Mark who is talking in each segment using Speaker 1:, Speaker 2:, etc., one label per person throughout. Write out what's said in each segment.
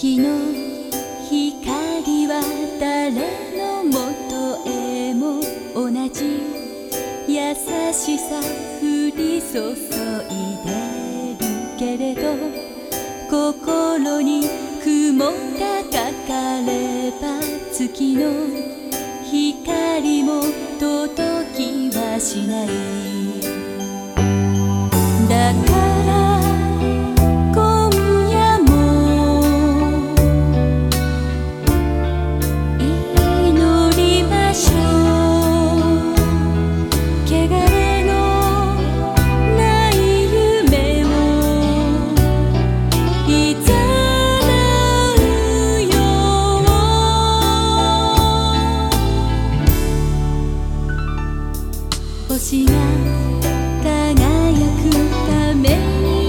Speaker 1: 月の光は誰のもとへも同じ優しさ降り注いでるけれど心に雲がかかれば月の光も届きはしない。だ星が輝くために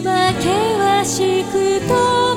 Speaker 1: は険しくと